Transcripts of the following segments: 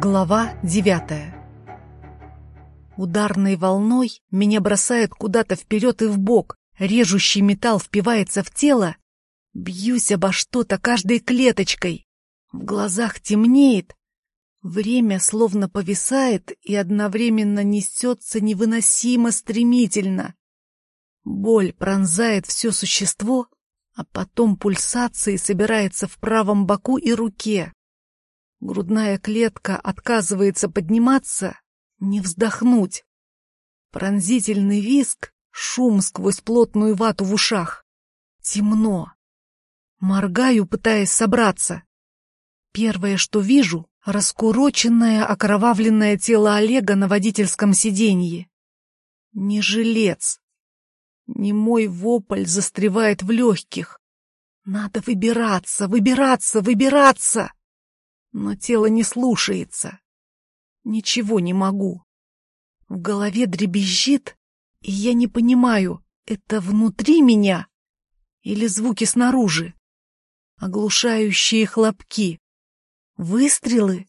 Глава девятая Ударной волной меня бросает куда-то вперед и вбок, режущий металл впивается в тело. Бьюсь обо что-то каждой клеточкой. В глазах темнеет. Время словно повисает и одновременно несется невыносимо стремительно. Боль пронзает все существо, а потом пульсацией собирается в правом боку и руке. Грудная клетка отказывается подниматься, не вздохнуть. Пронзительный виск, шум сквозь плотную вату в ушах. Темно. Моргаю, пытаясь собраться. Первое, что вижу — раскуроченное, окровавленное тело Олега на водительском сиденье. Не жилец. Не мой вопль застревает в легких. Надо выбираться, выбираться, выбираться! Но тело не слушается. Ничего не могу. В голове дребезжит, и я не понимаю, это внутри меня или звуки снаружи. Оглушающие хлопки. Выстрелы?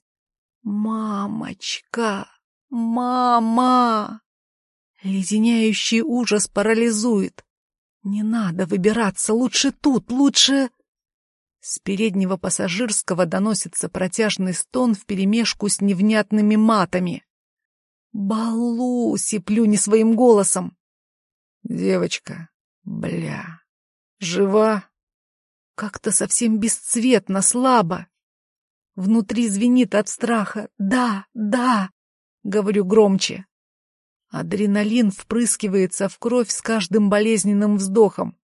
Мамочка! Мама! Леденяющий ужас парализует. Не надо выбираться, лучше тут, лучше... С переднего пассажирского доносится протяжный стон вперемешку с невнятными матами. «Балу!» — сиплю не своим голосом. «Девочка, бля, жива?» Как-то совсем бесцветно, слабо. Внутри звенит от страха. «Да, да!» — говорю громче. Адреналин впрыскивается в кровь с каждым болезненным вздохом.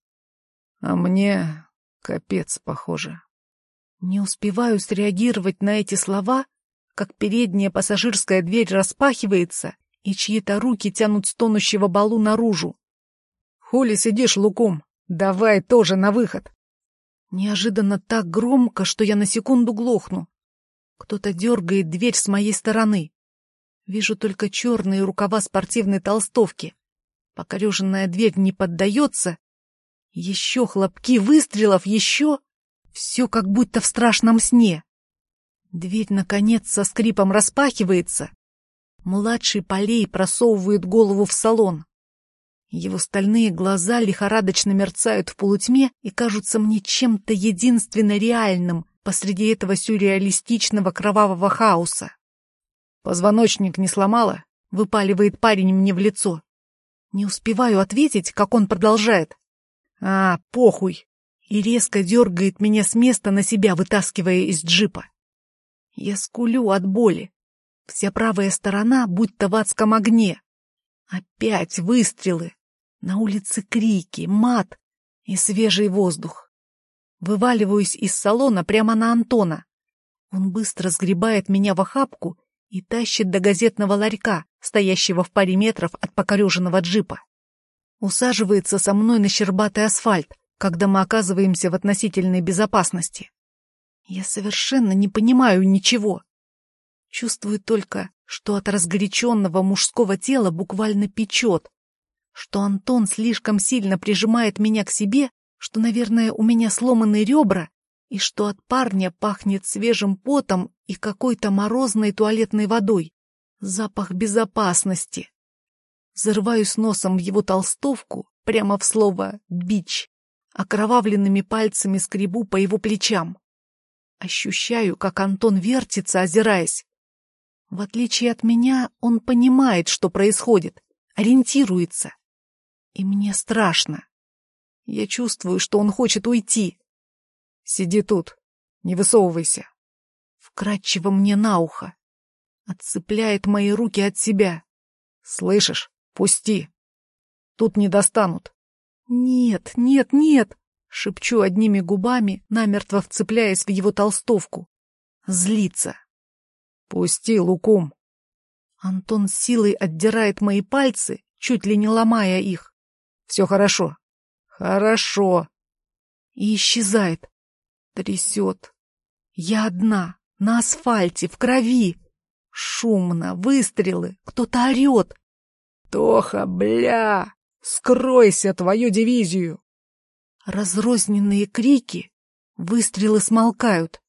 А мне Капец, похоже. Не успеваю среагировать на эти слова, как передняя пассажирская дверь распахивается, и чьи-то руки тянут стонущего балу наружу. «Хули сидишь, лукум? Давай тоже на выход!» Неожиданно так громко, что я на секунду глохну. Кто-то дергает дверь с моей стороны. Вижу только черные рукава спортивной толстовки. Покореженная дверь не поддается, еще хлопки выстрелов, еще... Все как будто в страшном сне. Дверь, наконец, со скрипом распахивается. Младший Полей просовывает голову в салон. Его стальные глаза лихорадочно мерцают в полутьме и кажутся мне чем-то единственно реальным посреди этого сюрреалистичного кровавого хаоса. «Позвоночник не сломала?» — выпаливает парень мне в лицо. Не успеваю ответить, как он продолжает. А, похуй. И резко дергает меня с места на себя, вытаскивая из джипа. Я скулю от боли. Вся правая сторона будто в адском огне. Опять выстрелы. На улице крики, мат и свежий воздух. Вываливаюсь из салона прямо на Антона. Он быстро сгребает меня в охапку и тащит до газетного ларька, стоящего в паре метров от покореженного джипа усаживается со мной на щербатый асфальт, когда мы оказываемся в относительной безопасности. Я совершенно не понимаю ничего. Чувствую только, что от разгоряченного мужского тела буквально печет, что Антон слишком сильно прижимает меня к себе, что, наверное, у меня сломаны ребра, и что от парня пахнет свежим потом и какой-то морозной туалетной водой. Запах безопасности. Зарываюсь носом в его толстовку, прямо в слово «бич». Окровавленными пальцами скребу по его плечам. Ощущаю, как Антон вертится, озираясь. В отличие от меня, он понимает, что происходит, ориентируется. И мне страшно. Я чувствую, что он хочет уйти. Сиди тут, не высовывайся. Вкрадчиво мне на ухо. Отцепляет мои руки от себя. Слышишь? Пусти. Тут не достанут. Нет, нет, нет, шепчу одними губами, намертво вцепляясь в его толстовку. Злится. Пусти, Лукум. Антон силой отдирает мои пальцы, чуть ли не ломая их. Все хорошо. Хорошо. И исчезает. Трясет. Я одна, на асфальте, в крови. Шумно, выстрелы, кто-то орет. «Тоха, бля! Скройся, твою дивизию!» Разрозненные крики, выстрелы смолкают.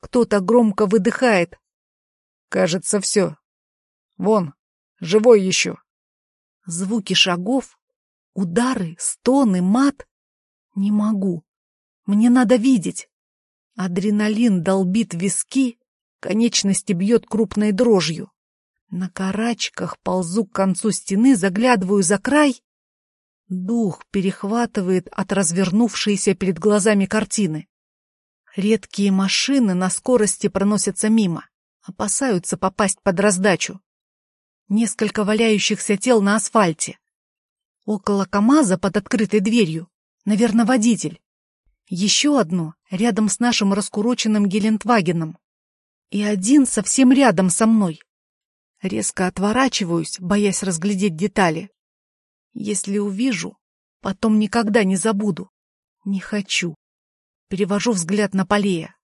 Кто-то громко выдыхает. Кажется, все. Вон, живой еще. Звуки шагов, удары, стоны, мат. Не могу. Мне надо видеть. Адреналин долбит виски, конечности бьет крупной дрожью. На карачках ползу к концу стены, заглядываю за край. Дух перехватывает от развернувшейся перед глазами картины. Редкие машины на скорости проносятся мимо, опасаются попасть под раздачу. Несколько валяющихся тел на асфальте. Около КамАЗа под открытой дверью, наверное, водитель. Еще одно рядом с нашим раскуроченным Гелендвагеном. И один совсем рядом со мной. Резко отворачиваюсь, боясь разглядеть детали. Если увижу, потом никогда не забуду. Не хочу. Перевожу взгляд на Полея.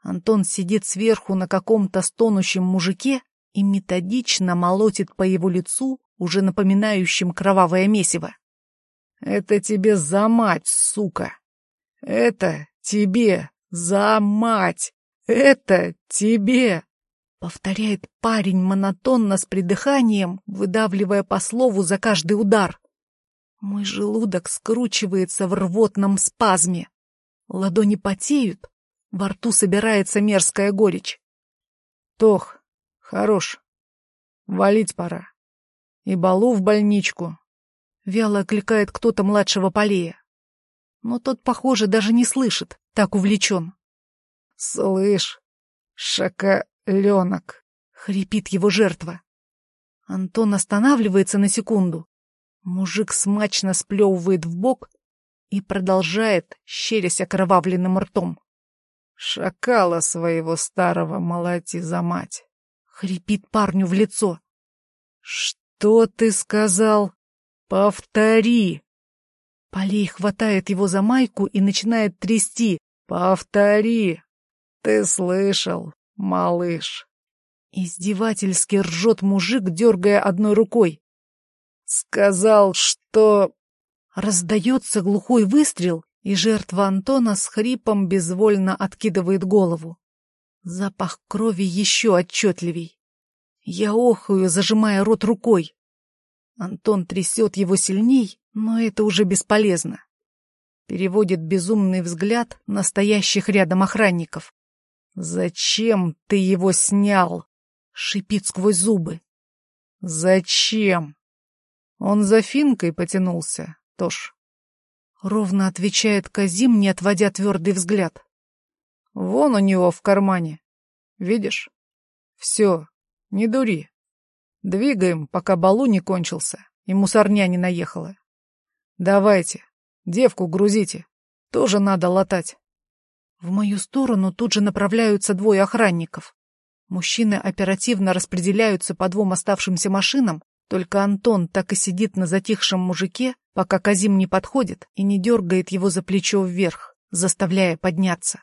Антон сидит сверху на каком-то стонущем мужике и методично молотит по его лицу, уже напоминающим кровавое месиво. «Это тебе за мать, сука! Это тебе за мать! Это тебе!» Повторяет парень монотонно с придыханием, выдавливая по слову за каждый удар. Мой желудок скручивается в рвотном спазме. Ладони потеют, во рту собирается мерзкая горечь. Тох, хорош. Валить пора. И Балу в больничку. Вяло окликает кто-то младшего Полея. Но тот, похоже, даже не слышит, так увлечен. Слышь, шакаленок, хрипит его жертва. Антон останавливается на секунду. Мужик смачно сплевывает в бок и продолжает, щерясь окровавленным ртом. «Шакала своего старого молоти за мать!» — хрипит парню в лицо. «Что ты сказал? Повтори!» Полей хватает его за майку и начинает трясти. «Повтори! Ты слышал, малыш!» Издевательски ржет мужик, дергая одной рукой. «Сказал, что...» Раздается глухой выстрел, и жертва Антона с хрипом безвольно откидывает голову. Запах крови еще отчетливей. Я охаю, зажимая рот рукой. Антон трясет его сильней, но это уже бесполезно. Переводит безумный взгляд настоящих рядом охранников. «Зачем ты его снял?» — шипит сквозь зубы. «Зачем?» Он за финкой потянулся, Тош. Ровно отвечает Казим, не отводя твердый взгляд. Вон у него в кармане. Видишь? Все, не дури. Двигаем, пока балу не кончился и мусорня не наехала. Давайте, девку грузите. Тоже надо латать. В мою сторону тут же направляются двое охранников. Мужчины оперативно распределяются по двум оставшимся машинам, только Антон так и сидит на затихшем мужике, пока Казим не подходит и не дергает его за плечо вверх, заставляя подняться.